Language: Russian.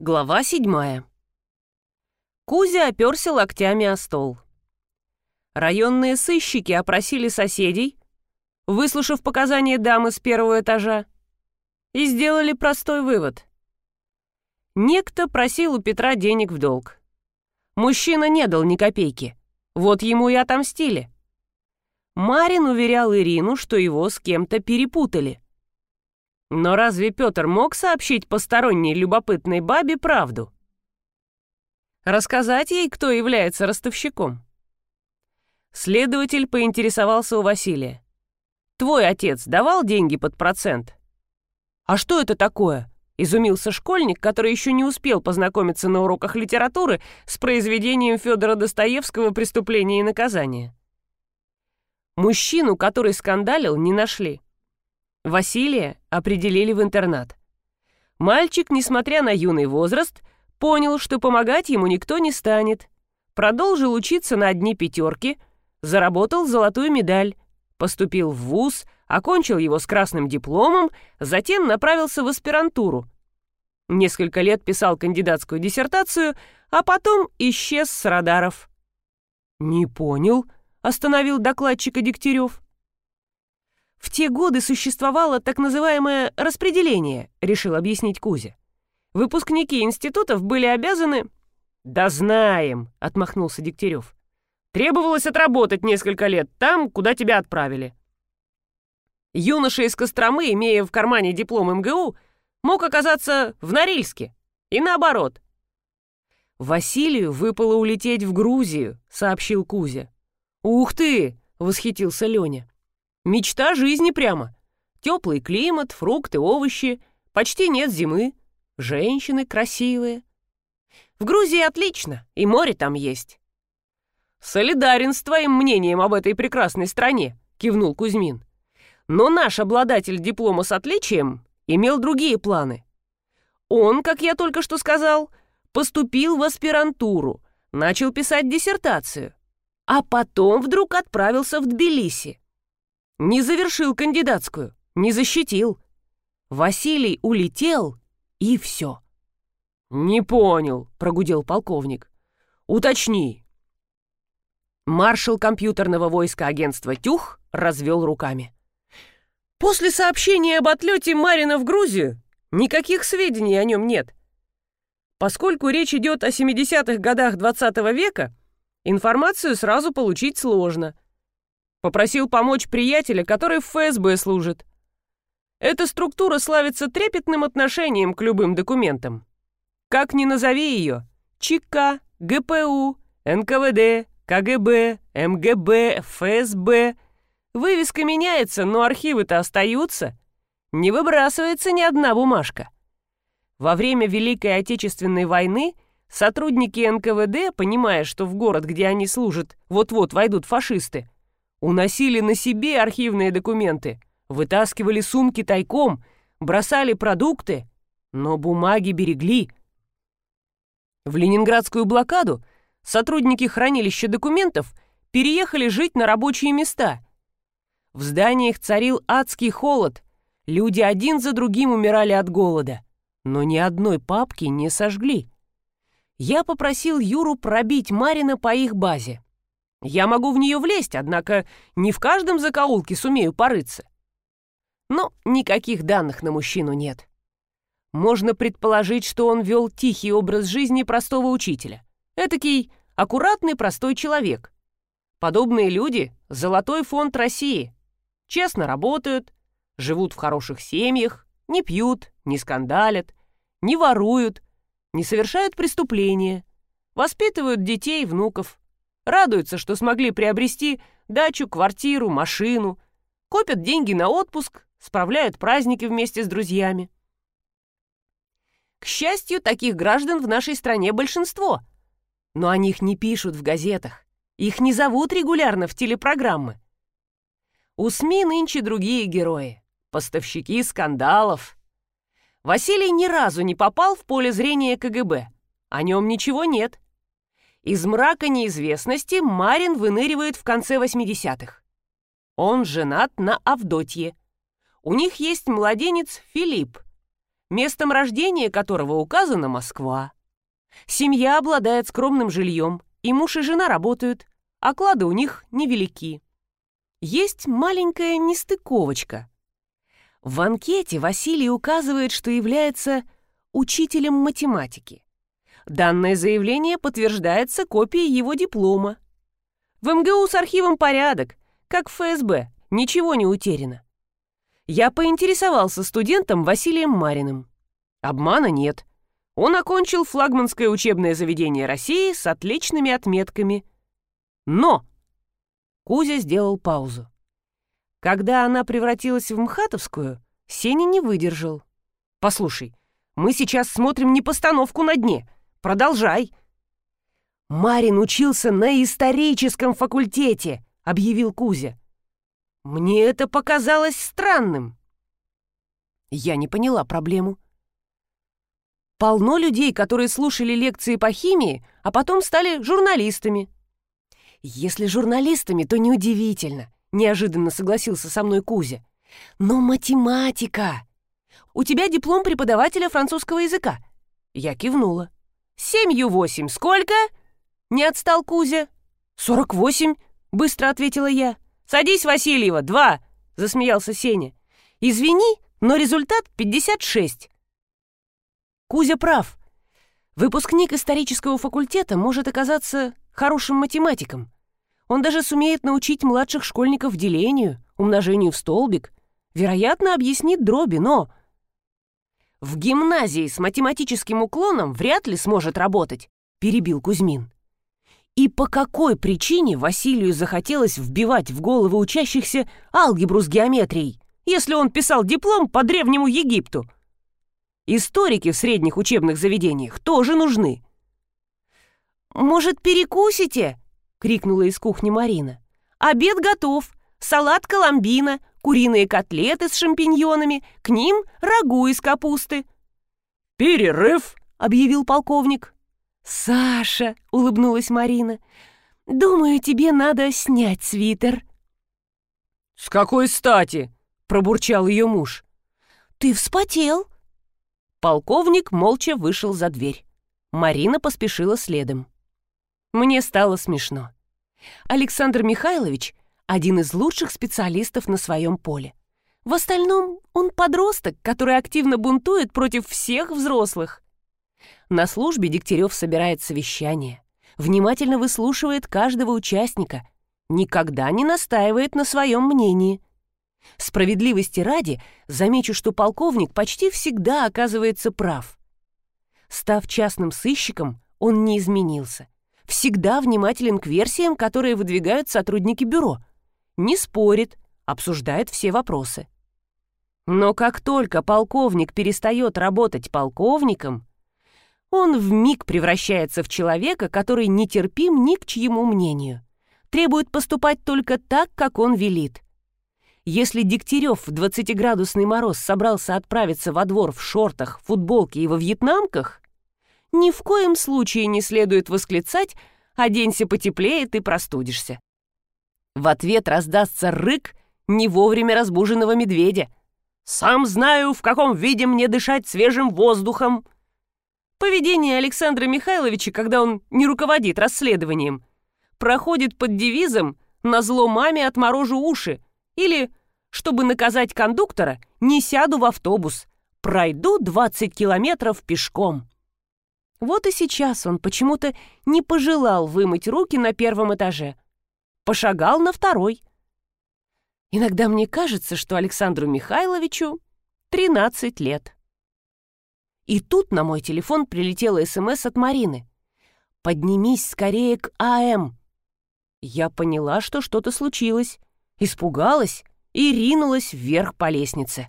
Глава седьмая. Кузя оперся локтями о стол. Районные сыщики опросили соседей, выслушав показания дамы с первого этажа, и сделали простой вывод. Некто просил у Петра денег в долг. Мужчина не дал ни копейки. Вот ему и отомстили. Марин уверял Ирину, что его с кем-то перепутали. Но разве Петр мог сообщить посторонней любопытной бабе правду? Рассказать ей, кто является ростовщиком? Следователь поинтересовался у Василия. «Твой отец давал деньги под процент?» «А что это такое?» — изумился школьник, который еще не успел познакомиться на уроках литературы с произведением Федора Достоевского «Преступление и наказание». Мужчину, который скандалил, не нашли. Василия определили в интернат. Мальчик, несмотря на юный возраст, понял, что помогать ему никто не станет. Продолжил учиться на одни пятерки, заработал золотую медаль, поступил в вуз, окончил его с красным дипломом, затем направился в аспирантуру. Несколько лет писал кандидатскую диссертацию, а потом исчез с радаров. «Не понял», — остановил докладчика Дегтярев. В те годы существовало так называемое распределение, решил объяснить Кузя. Выпускники институтов были обязаны... «Да знаем», — отмахнулся Дегтярев. «Требовалось отработать несколько лет там, куда тебя отправили». Юноша из Костромы, имея в кармане диплом МГУ, мог оказаться в Норильске. И наоборот. «Василию выпало улететь в Грузию», — сообщил Кузя. «Ух ты!» — восхитился Леня. Мечта жизни прямо. Теплый климат, фрукты, овощи, почти нет зимы. Женщины красивые. В Грузии отлично, и море там есть. «Солидарен с твоим мнением об этой прекрасной стране», — кивнул Кузьмин. «Но наш обладатель диплома с отличием имел другие планы. Он, как я только что сказал, поступил в аспирантуру, начал писать диссертацию, а потом вдруг отправился в Тбилиси. Не завершил кандидатскую, не защитил. Василий улетел, и все. «Не понял», — прогудел полковник. «Уточни». Маршал компьютерного войска агентства «Тюх» развел руками. «После сообщения об отлете Марина в Грузию никаких сведений о нем нет. Поскольку речь идет о 70-х годах 20 -го века, информацию сразу получить сложно — Попросил помочь приятеля, который в ФСБ служит. Эта структура славится трепетным отношением к любым документам. Как ни назови ее – ЧК, ГПУ, НКВД, КГБ, МГБ, ФСБ – вывеска меняется, но архивы-то остаются. Не выбрасывается ни одна бумажка. Во время Великой Отечественной войны сотрудники НКВД, понимая, что в город, где они служат, вот-вот войдут фашисты, Уносили на себе архивные документы, вытаскивали сумки тайком, бросали продукты, но бумаги берегли. В ленинградскую блокаду сотрудники хранилища документов переехали жить на рабочие места. В зданиях царил адский холод, люди один за другим умирали от голода, но ни одной папки не сожгли. Я попросил Юру пробить Марина по их базе. Я могу в нее влезть, однако не в каждом закоулке сумею порыться. Но никаких данных на мужчину нет. Можно предположить, что он вел тихий образ жизни простого учителя. Этакий аккуратный простой человек. Подобные люди — золотой фонд России. Честно работают, живут в хороших семьях, не пьют, не скандалят, не воруют, не совершают преступления, воспитывают детей и внуков. Радуются, что смогли приобрести дачу, квартиру, машину. Копят деньги на отпуск, справляют праздники вместе с друзьями. К счастью, таких граждан в нашей стране большинство. Но о них не пишут в газетах. Их не зовут регулярно в телепрограммы. У СМИ нынче другие герои. Поставщики скандалов. Василий ни разу не попал в поле зрения КГБ. О нем ничего нет. Из мрака неизвестности Марин выныривает в конце 80-х. Он женат на Авдотье. У них есть младенец Филипп. местом рождения которого указана Москва. Семья обладает скромным жильем, и муж и жена работают, оклады у них невелики. Есть маленькая нестыковочка. В анкете Василий указывает, что является учителем математики. Данное заявление подтверждается копией его диплома. В МГУ с архивом порядок, как в ФСБ, ничего не утеряно. Я поинтересовался студентом Василием Мариным. Обмана нет. Он окончил флагманское учебное заведение России с отличными отметками. Но! Кузя сделал паузу. Когда она превратилась в МХАТовскую, Сеня не выдержал. «Послушай, мы сейчас смотрим не постановку на дне. Продолжай!» «Марин учился на историческом факультете», — объявил Кузя. «Мне это показалось странным». Я не поняла проблему. Полно людей, которые слушали лекции по химии, а потом стали журналистами. Если журналистами, то неудивительно, неожиданно согласился со мной Кузя. Но математика! У тебя диплом преподавателя французского языка. Я кивнула. Семью восемь. Сколько? Не отстал Кузя. «Сорок восемь», — быстро ответила я. «Садись, Васильева, два», — засмеялся Сеня. «Извини, но результат пятьдесят шесть». Кузя прав. Выпускник исторического факультета может оказаться хорошим математиком. Он даже сумеет научить младших школьников делению, умножению в столбик, вероятно, объяснит дроби, но... В гимназии с математическим уклоном вряд ли сможет работать, перебил Кузьмин. И по какой причине Василию захотелось вбивать в головы учащихся алгебру с геометрией, если он писал диплом по Древнему Египту? Историки в средних учебных заведениях тоже нужны. «Может, перекусите?» — крикнула из кухни Марина. «Обед готов. Салат коломбина, куриные котлеты с шампиньонами, к ним рагу из капусты». «Перерыв!» — объявил полковник. «Саша!» — улыбнулась Марина. «Думаю, тебе надо снять свитер». «С какой стати?» — пробурчал ее муж. «Ты вспотел». Полковник молча вышел за дверь. Марина поспешила следом. Мне стало смешно. Александр Михайлович — один из лучших специалистов на своем поле. В остальном он подросток, который активно бунтует против всех взрослых. На службе Дегтярев собирает совещание, внимательно выслушивает каждого участника, никогда не настаивает на своем мнении. Справедливости ради, замечу, что полковник почти всегда оказывается прав. Став частным сыщиком, он не изменился. Всегда внимателен к версиям, которые выдвигают сотрудники бюро. Не спорит, обсуждает все вопросы. Но как только полковник перестает работать полковником, он в миг превращается в человека, который нетерпим ни к чьему мнению. Требует поступать только так, как он велит. Если Дегтярев в 20-градусный мороз собрался отправиться во двор в шортах, футболке и во вьетнамках, ни в коем случае не следует восклицать «оденься потеплее, ты простудишься». В ответ раздастся рык не вовремя разбуженного медведя. «Сам знаю, в каком виде мне дышать свежим воздухом», Поведение Александра Михайловича, когда он не руководит расследованием, проходит под девизом «на зло маме отморожу уши» или «чтобы наказать кондуктора, не сяду в автобус, пройду 20 километров пешком». Вот и сейчас он почему-то не пожелал вымыть руки на первом этаже. Пошагал на второй. Иногда мне кажется, что Александру Михайловичу 13 лет. И тут на мой телефон прилетела СМС от Марины. «Поднимись скорее к АМ». Я поняла, что что-то случилось, испугалась и ринулась вверх по лестнице.